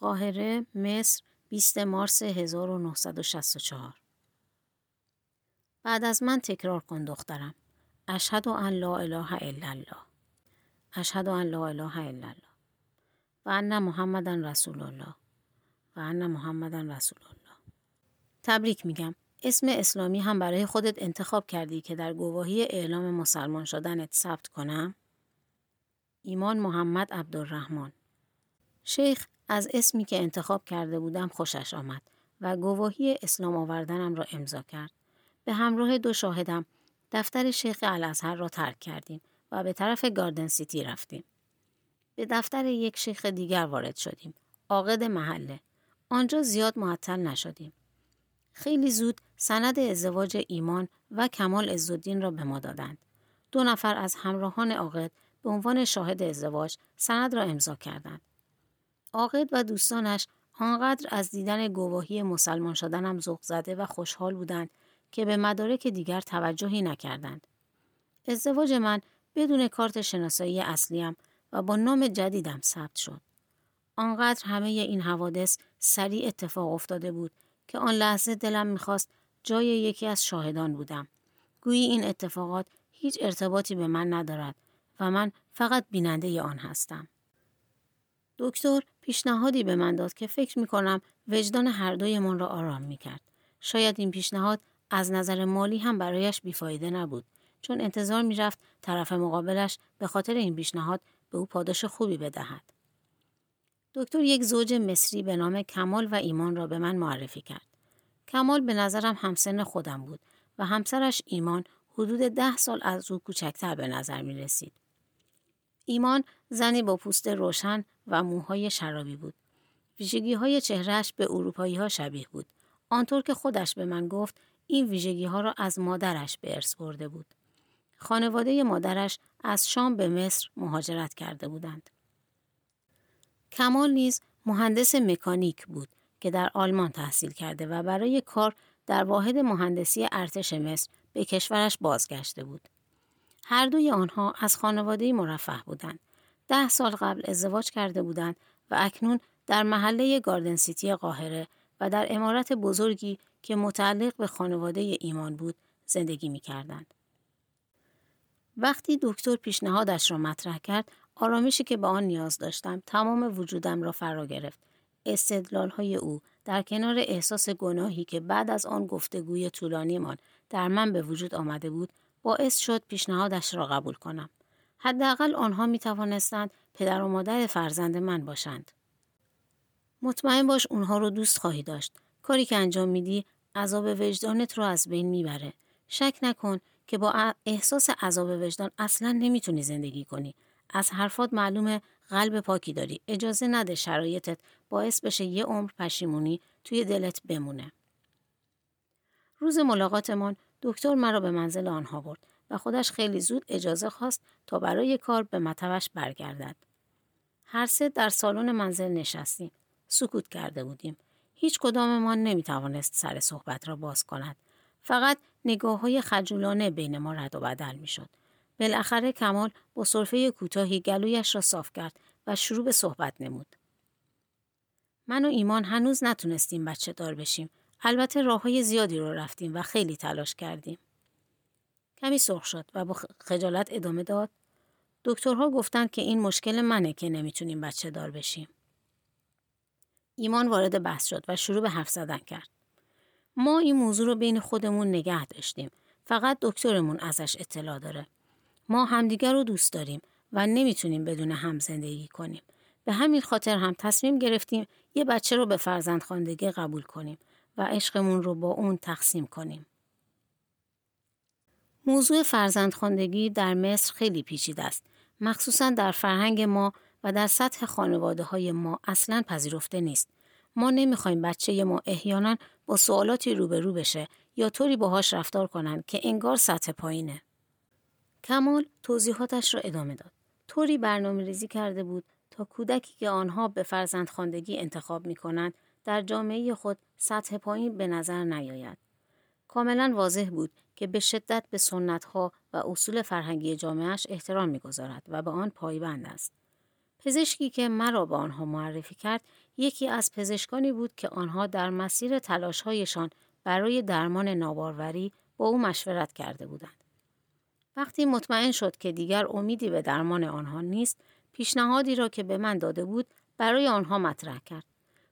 قاهره مصر 20 مارس 1964 بعد از من تکرار کن دخترم. اشهد ان لا اله الا الله. اشهد ان لا اله الا الله. و ان محمدا رسول الله. و ان محمدا رسول الله. تبریک میگم. اسم اسلامی هم برای خودت انتخاب کردی که در گواهی اعلام مسلمان شدنت ثبت کنم؟ ایمان محمد عبدالرحمن. شیخ از اسمی که انتخاب کرده بودم خوشش آمد و گواهی اسلام آوردنم را امضا کرد. به همراه دو شاهدم دفتر شیخ الازهر را ترک کردیم و به طرف گاردن سیتی رفتیم. به دفتر یک شیخ دیگر وارد شدیم. عاقد محله. آنجا زیاد معطل نشدیم. خیلی زود سند ازدواج ایمان و کمال عزالدین را به ما دادند. دو نفر از همراهان عاقد به عنوان شاهد ازدواج سند را امضا کردند. عاقد و دوستانش آنقدر از دیدن گواهی مسلمان شدنم ذوق زده و خوشحال بودند که به مدارک دیگر توجهی نکردند. ازدواج من بدون کارت شناسایی اصلیم و با نام جدیدم ثبت شد. آنقدر همه این حوادث سریع اتفاق افتاده بود که آن لحظه دلم می‌خواست جای یکی از شاهدان بودم. گویی این اتفاقات هیچ ارتباطی به من ندارد و من فقط بیننده آن هستم. دکتر پیشنهادی به من داد که فکر می کنم وجدان هر دویمان را آرام می کرد. شاید این پیشنهاد از نظر مالی هم برایش بیفایده نبود چون انتظار می رفت طرف مقابلش به خاطر این پیشنهاد به او پاداش خوبی بدهد. دکتر یک زوج مصری به نام کمال و ایمان را به من معرفی کرد. کمال به نظرم همسن خودم بود و همسرش ایمان حدود ده سال از او کوچکتر به نظر می رسید. ایمان زنی با پوست روشن و موهای شرابی بود. ویژگی های چهرش به اروپایی ها شبیه بود. آنطور که خودش به من گفت این ویژگی ها را از مادرش به ارث برده بود. خانواده مادرش از شام به مصر مهاجرت کرده بودند. کمال نیز مهندس مکانیک بود که در آلمان تحصیل کرده و برای کار در واحد مهندسی ارتش مصر به کشورش بازگشته بود. هر دوی آنها از خانواده مرفه بودند. ده سال قبل ازدواج کرده بودند و اکنون در محله گاردن سیتی قاهره و در امارت بزرگی که متعلق به خانواده ایمان بود زندگی می کردند. وقتی دکتر پیشنهادش را مطرح کرد آرامشی که به آن نیاز داشتم تمام وجودم را فرا گرفت. استدلال های او در کنار احساس گناهی که بعد از آن گفتگوی طولانیمان در من به وجود آمده بود باعث شد پیشنهادش را قبول کنم. حداقل آنها می توانستند پدر و مادر فرزند من باشند. مطمئن باش اونها رو دوست خواهی داشت. کاری که انجام میدی عذاب وجدانت رو از بین می‌بره. شک نکن که با احساس عذاب وجدان اصلا نمی‌تونی زندگی کنی. از حرفات معلومه قلب پاکی داری. اجازه نده شرایطت باعث بشه یه عمر پشیمونی توی دلت بمونه. روز ملاقاتمان دکتر مرا به منزل آنها برد و خودش خیلی زود اجازه خواست تا برای کار به مطبش برگردد. هر سه در سالن منزل نشستیم. سکوت کرده بودیم. هیچ کداممان نمی توانست سر صحبت را باز کند. فقط نگاه های خجولانه بین ما رد و بدل می شد. بالاخره کمال با صرفه کوتاهی گلویش را صاف کرد و شروع به صحبت نمود. من و ایمان هنوز نتونستیم بچه دار بشیم البته راه های زیادی رو رفتیم و خیلی تلاش کردیم. کمی سرخ شد و با خجالت ادامه داد. دکترها گفتند که این مشکل منه که نمی‌تونیم بچه دار بشیم. ایمان وارد بحث شد و شروع به حرف زدن کرد. ما این موضوع رو بین خودمون نگه داشتیم. فقط دکترمون ازش اطلاع داره. ما همدیگر رو دوست داریم و نمی‌تونیم بدون هم زندگی کنیم. به همین خاطر هم تصمیم گرفتیم یه بچه رو به فرزند خواندگی قبول کنیم و عشقمون رو با اون تقسیم کنیم. موضوع فرزندخواندگی در مصر خیلی پیچیده است. مخصوصا در فرهنگ ما و در سطح خانواده های ما اصلا پذیرفته نیست. ما نمی‌خوایم بچه ما احیانا با سوالاتی روبرو بشه یا طوری باهاش رفتار کنند که انگار سطح پایینه. کمال توضیحاتش را ادامه داد. طوری برنامه ریزی کرده بود تا کودکی که آنها به فرزندخواندگی انتخاب می کنند در جامعه خود سطح پایین به نظر نیاید. کاملا واضح بود که به شدت به سنت ها و اصول فرهنگی جامعهش احترام می‌گذارد و به آن پایبند است. پزشکی که مرا به آنها معرفی کرد یکی از پزشکانی بود که آنها در مسیر تلاشهایشان برای درمان ناباروری با او مشورت کرده بودند. وقتی مطمئن شد که دیگر امیدی به درمان آنها نیست، پیشنهادی را که به من داده بود برای آنها مطرح کرد.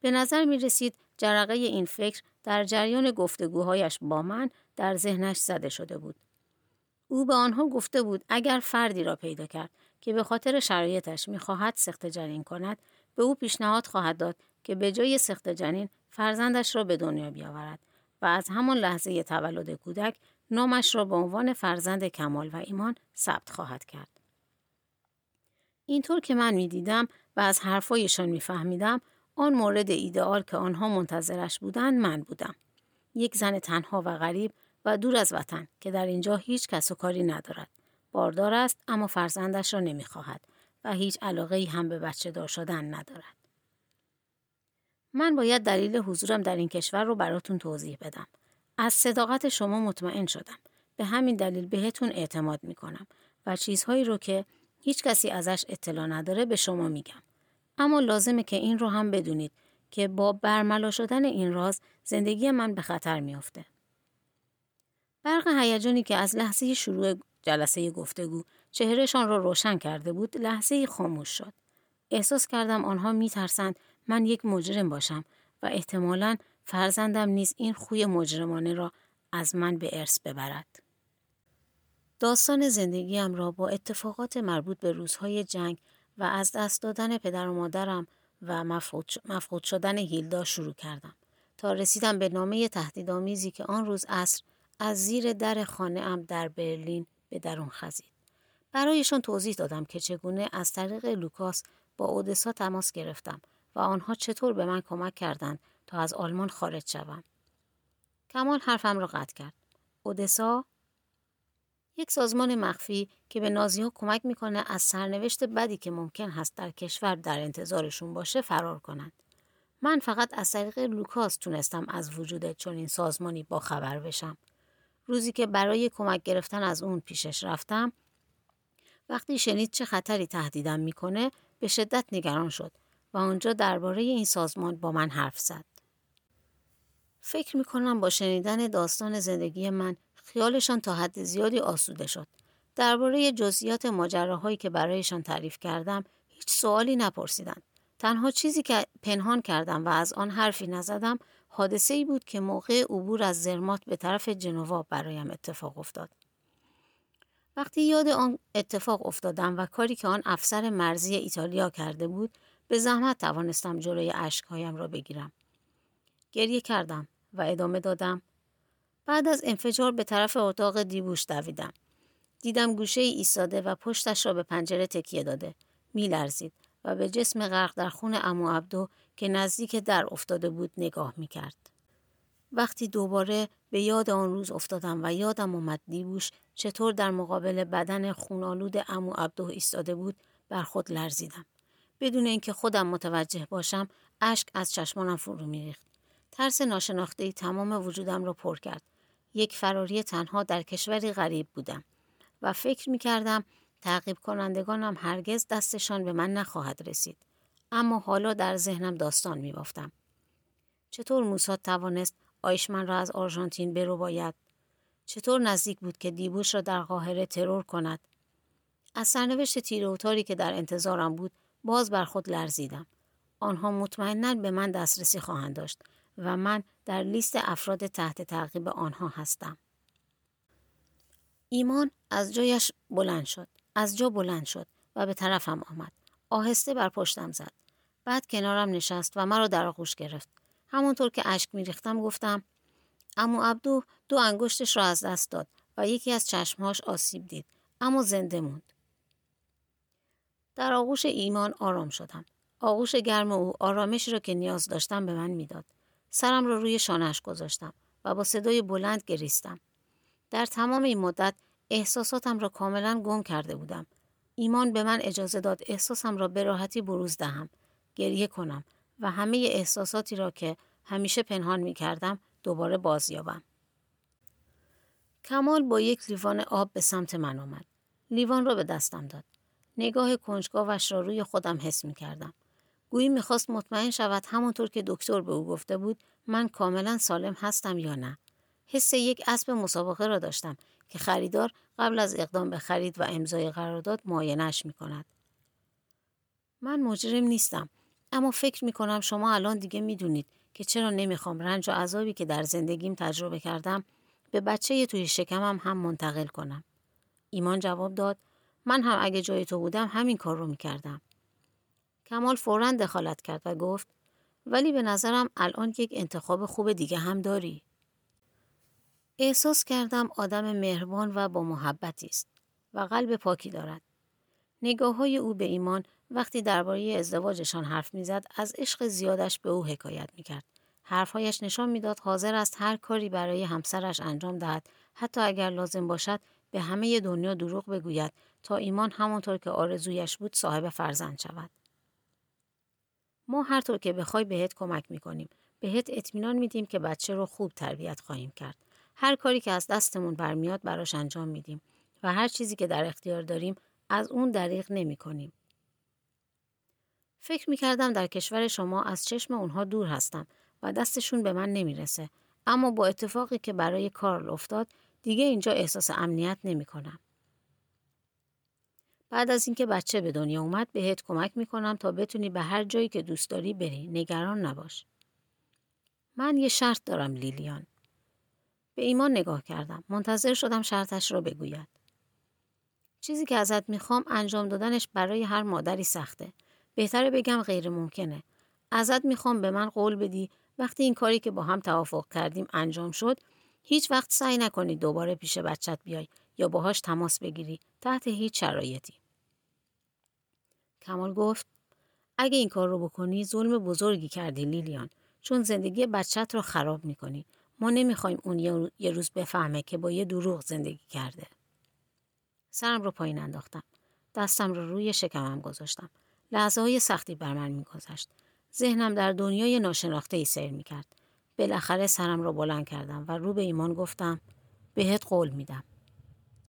به نظر می رسید جرقه این فکر در جریان گفتگوهایش با من در ذهنش زده شده بود. او به آنها گفته بود اگر فردی را پیدا کرد که به خاطر شرایطش می‌خواهد سخت جنین کند به او پیشنهاد خواهد داد که به جای سخت جنین فرزندش را به دنیا بیاورد و از همان لحظه تولد کودک نامش را به عنوان فرزند کمال و ایمان ثبت خواهد کرد. اینطور که من می‌دیدم و از حرفایشان میفهمیدم آن مورد ایدئال که آنها منتظرش بودند من بودم. یک زن تنها و غریب و دور از وطن که در اینجا هیچ کس و کاری ندارد. باردار است اما فرزندش را نمی‌خواهد و هیچ علاقه ای هم به بچه دار شدن ندارد. من باید دلیل حضورم در این کشور رو براتون توضیح بدم. از صداقت شما مطمئن شدم. به همین دلیل بهتون اعتماد می‌کنم و چیزهایی رو که هیچ کسی ازش اطلاع نداره به شما میگم. اما لازمه که این رو هم بدونید که با برملا شدن این راز زندگی من به خطر میافته. برق هیجانی که از لحظه شروع جلسه گفتگو چهرهشان را روشن کرده بود لحظه خاموش شد. احساس کردم آنها میترسند من یک مجرم باشم و احتمالا فرزندم نیز این خوی مجرمانه را از من به ارث ببرد. داستان زندگیم را با اتفاقات مربوط به روزهای جنگ و از دست دادن پدر و مادرم و مفقود شدن هیلدا شروع کردم تا رسیدم به نامه تهدیدآمیزی که آن روز عصر از زیر در خانه ام در برلین به درون خزید. برایشان توضیح دادم که چگونه از طریق لوکاس با اودسا تماس گرفتم و آنها چطور به من کمک کردند تا از آلمان خارج شوم. کمال حرفم را قطع کرد. اودسا یک سازمان مخفی که به نازی ها کمک می‌کنه از سرنوشت بدی که ممکن هست در کشور در انتظارشون باشه فرار کنند. من فقط از طریق لوکاس تونستم از وجود چنین سازمانی با خبر بشم. روزی که برای کمک گرفتن از اون پیشش رفتم وقتی شنید چه خطری تهدیدم می‌کنه به شدت نگران شد و آنجا درباره این سازمان با من حرف زد. فکر می‌کنم با شنیدن داستان زندگی من خیالشان تا حد زیادی آسوده شد. درباره جزئیات ماجراهایی که برایشان تعریف کردم هیچ سوالی نپرسیدند. تنها چیزی که پنهان کردم و از آن حرفی نزدم حادثه ای بود که موقع عبور از زرمات به طرف جنوا برایم اتفاق افتاد. وقتی یاد آن اتفاق افتادم و کاری که آن افسر مرزی ایتالیا کرده بود به زحمت توانستم جلوی اشکهایم را بگیرم. گریه کردم و ادامه دادم. بعد از انفجار به طرف اتاق دیبوش دویدم. دیدم گوشه ای ایستاده و پشتش را به پنجره تکیه داده. میلرزید و به جسم غرق در خون امو عبدو که نزدیک در افتاده بود نگاه می کرد. وقتی دوباره به یاد آن روز افتادم و یادم اومد دیبوش چطور در مقابل بدن خونالود امو عبدو ایستاده بود بر خود لرزیدم. بدون اینکه خودم متوجه باشم اشک از چشمانم فرو میریخت. ترس ناشناخته تمام وجودم را پر کرد. یک فراری تنها در کشوری غریب بودم و فکر می کردم تعقیب کنندگانم هرگز دستشان به من نخواهد رسید. اما حالا در ذهنم داستان می بافتم. چطور موساد توانست آیشمن را از آرژانتین برو باید؟ چطور نزدیک بود که دیبوش را در قاهره ترور کند؟ از سرنوشت تیر که در انتظارم بود باز بر خود لرزیدم. آنها مطمئنا به من دسترسی خواهند داشت و من در لیست افراد تحت تعقیب آنها هستم. ایمان از جایش بلند شد. از جا بلند شد و به طرفم آمد. آهسته بر پشتم زد. بعد کنارم نشست و مرا در آغوش گرفت. همونطور که اشک میریختم گفتم امو عبدو دو انگشتش را از دست داد و یکی از چشمهاش آسیب دید اما زنده موند. در آغوش ایمان آرام شدم. آغوش گرم او آرامشی را که نیاز داشتم به من می‌داد. سرم را روی شانهش گذاشتم و با صدای بلند گریستم. در تمام این مدت احساساتم را کاملا گم کرده بودم. ایمان به من اجازه داد احساسم را به راحتی بروز دهم، گریه کنم و همه احساساتی را که همیشه پنهان می کردم دوباره بازیابم. کمال با یک لیوان آب به سمت من آمد. لیوان را به دستم داد. نگاه کنجکاوش را روی خودم حس می کردم. گویی می‌خواست مطمئن شود همانطور که دکتر به او گفته بود من کاملا سالم هستم یا نه. حس یک اسب مسابقه را داشتم که خریدار قبل از اقدام به خرید و امضای قرارداد معاینش می کند. من مجرم نیستم اما فکر می کنم شما الان دیگه می دونید که چرا نمی‌خوام رنج و عذابی که در زندگیم تجربه کردم به بچه توی شکمم هم منتقل کنم. ایمان جواب داد من هم اگه جای تو بودم همین کار رو می‌کردم. کمال فورا دخالت کرد و گفت ولی به نظرم الان یک انتخاب خوب دیگه هم داری. احساس کردم آدم مهربان و با محبتی است و قلب پاکی دارد. نگاه های او به ایمان وقتی درباره ازدواجشان حرف می‌زد از عشق زیادش به او حکایت می‌کرد. حرفهایش نشان می‌داد حاضر است هر کاری برای همسرش انجام دهد حتی اگر لازم باشد به همه دنیا دروغ بگوید تا ایمان همانطور که آرزویش بود صاحب فرزند شود. ما هر طور که بخوای بهت کمک می‌کنیم. بهت اطمینان میدیم که بچه رو خوب تربیت خواهیم کرد. هر کاری که از دستمون برمیاد براش انجام میدیم و هر چیزی که در اختیار داریم از اون دریغ نمی کنیم. فکر می کردم در کشور شما از چشم اونها دور هستم و دستشون به من نمی‌رسه. اما با اتفاقی که برای کارل افتاد دیگه اینجا احساس امنیت نمی کنم. بعد از اینکه بچه به دنیا اومد بهت کمک می‌کنم تا بتونی به هر جایی که دوست داری بری. نگران نباش. من یه شرط دارم لیلیان. به ایمان نگاه کردم. منتظر شدم شرطش را بگوید. چیزی که ازت می‌خوام انجام دادنش برای هر مادری سخته. بهتره بگم غیر ممکنه. ازت می‌خوام به من قول بدی وقتی این کاری که با هم توافق کردیم انجام شد هیچ وقت سعی نکنی دوباره پیش بچت بیای یا باهاش تماس بگیری تحت هیچ شرایطی. کمال گفت اگه این کار رو بکنی ظلم بزرگی کردی لیلیان چون زندگی بچت رو خراب می‌کنی. ما نمی‌خوایم اون یه روز بفهمه که با یه دروغ زندگی کرده. سرم رو پایین انداختم. دستم رو روی شکمم گذاشتم. لحظه های سختی بر من میگذشت. ذهنم در دنیای ناشناخته ای سیر می‌کرد. بالاخره سرم را بلند کردم و رو به ایمان گفتم بهت قول میدم.